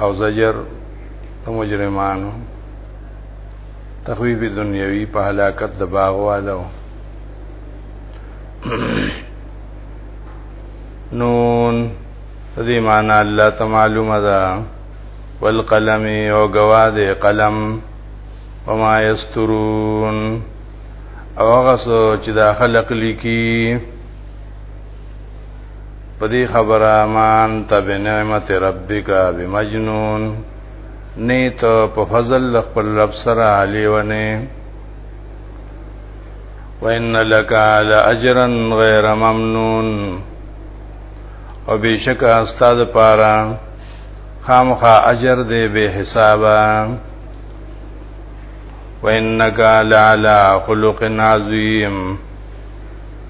او زجر د مجرمانو تخویف دنیوي په هلاکت د باغوالو نون دې معنا الله ته معلومه ده والقلم او گواد قلم وما یسترون او هغه څه چې دا خلق لیکي په دې خبره مان ته بنعمت ربک بمجنون نیت په فضل خپل رب سره علی ونه وان لك على اجرا غير ممنون او بشک استاد پارا خامخا اجر دې به حسابا وانك لعلى خلق عظيم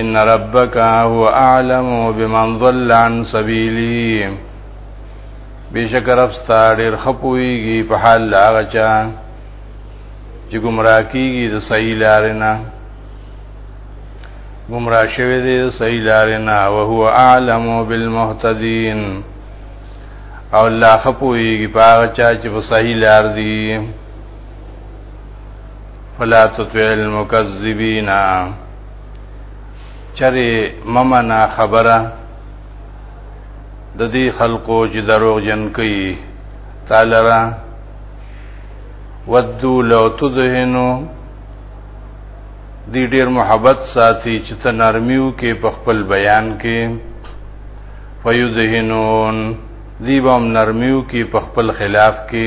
ان ربک هو اعلم بمن ضل عن سبیلی بشک رب ستاره خپويږي په حال هغه چا چې گمراه کیږي د صحیح لارې نه گمراه شوی دی صحیح لارې نه او هو اعلم بالمهتدين او الله خپويږي په هغه چا چې په صحیح لار دی فلا تطع المكذبين چری ممنا خبره د دې خلقو چې دروغ جن کوي تعالی را ودو لو تدهنو دی ډیر محبت ساتي چې ته نرمیو کې په خپل بیان کې فیدهنون دی بام نرمیو کې په خپل خلاف کې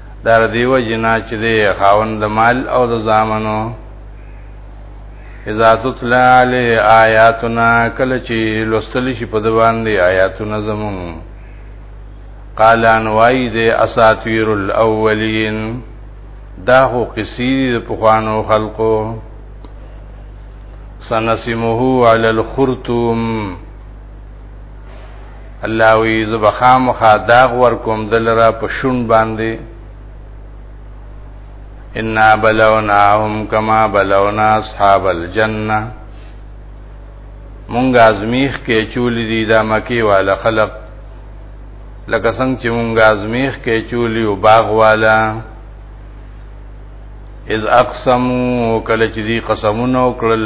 در دیو جنا چې دی خاوند د مال او د زامنو اذا تطلع علی آیاتنا کله چې لوستل شي په دوان دی آیاتنا زمون قال ان وای دی اساطیر الاولین دا هو قصې د پخوانو خلقو سنسمه علی الخرطوم الله وی زبخام خا داغ ور کوم دلرا په شون باندې ان بلوناهم کما بلونا اصحاب الجنه مونږ ازمیخ کې چول دي دا مکی والا خلق لکه څنګه چې مونږ ازمیخ کې چولی او باغ والا اذ اقسمو کله چې دی قسمونه وکړل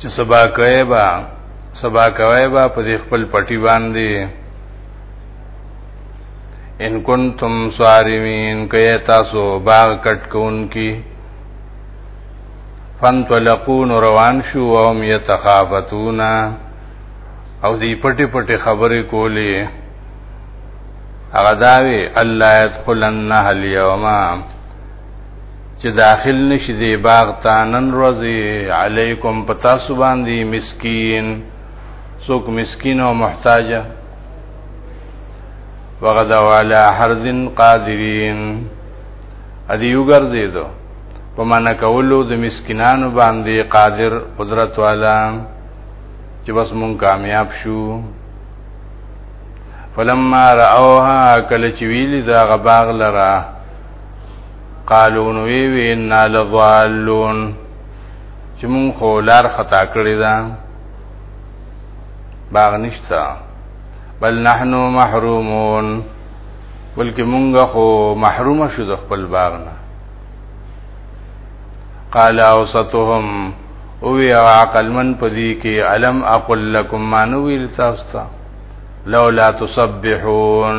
چې سبا کوي با سبا کوي با په دې خپل پټي باندې ان کنتم صارمین کیا تاسو باغ کټ کون کی فانطلقون روان شو او هم يتخافتون او دی پټي پټي خبرې کولې هغه داوی الله يدخلنها اليوم چې داخل نشي دی باغ ته نن ورځې علیکم پتا سو باندې مسکین څوک مسکین او محتاج وغد والا حرزن قادرین ادي وګرځې دو په معنا کولو د مسکینانو باندې قادر قدرت والا چې بس مون کامیاب شو فلما راوها کله چې ویلی دا غباغ لره قالو نو وی وی ان لضالون چې مونږ خو لار خطا کړی دا باغ نشتا بل نحنو محرومون بلکې مونږ خو محروم شو د خپل باغ نه قال اوسطهم او وی عقل من پدی کې علم اقل لكم ما نو ویل تاسو لولا تسبحون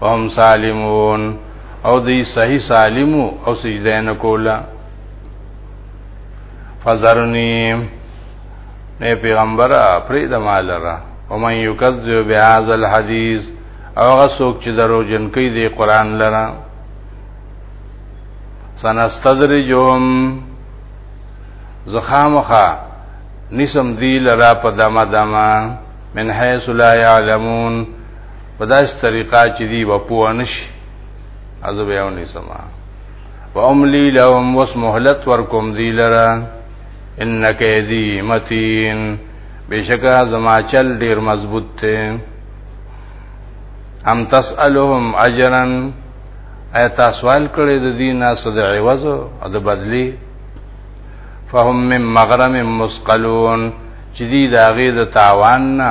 فهم سالمون او دی صحیح سالم او سجده نه کولا فزرنی نه پیغمبره پرې د مالره او من یکذب بهذا الحدیث او هغه څوک چې درو جن کوي دی قران لره سنستدرجهم زخامخه نسم دی لرا په دما دما من حيث لا يعلمون په داسې طریقه چې دی به پوه نشي ازو به ونی سما و املی لهم وس مهلت ورکم دی لرا انک یدی متین بشکا زما چل ډیر مضبوط ته ام تسالهم اجرا اي تاسو سوال کړی د دینه صد عوض او د بدلی فهم من مغرم مسقلون چې دی داغه د تاوان نه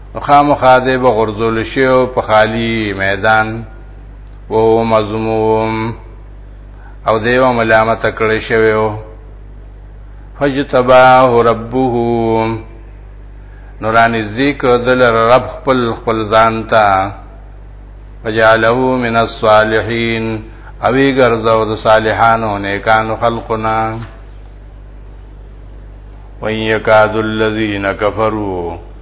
نو خامخا دی به غرزول شي او په خالی میدان وو مظلوم او دیو ملامت کړی شوی او فجتباه ربه نورانی ذکر دل رب خپل خپل ځان ته وجعله من الصالحین اوی ګرځاو د صالحانو نیکانو خلقنا وَيَكَادُ الَّذِينَ كَفَرُوا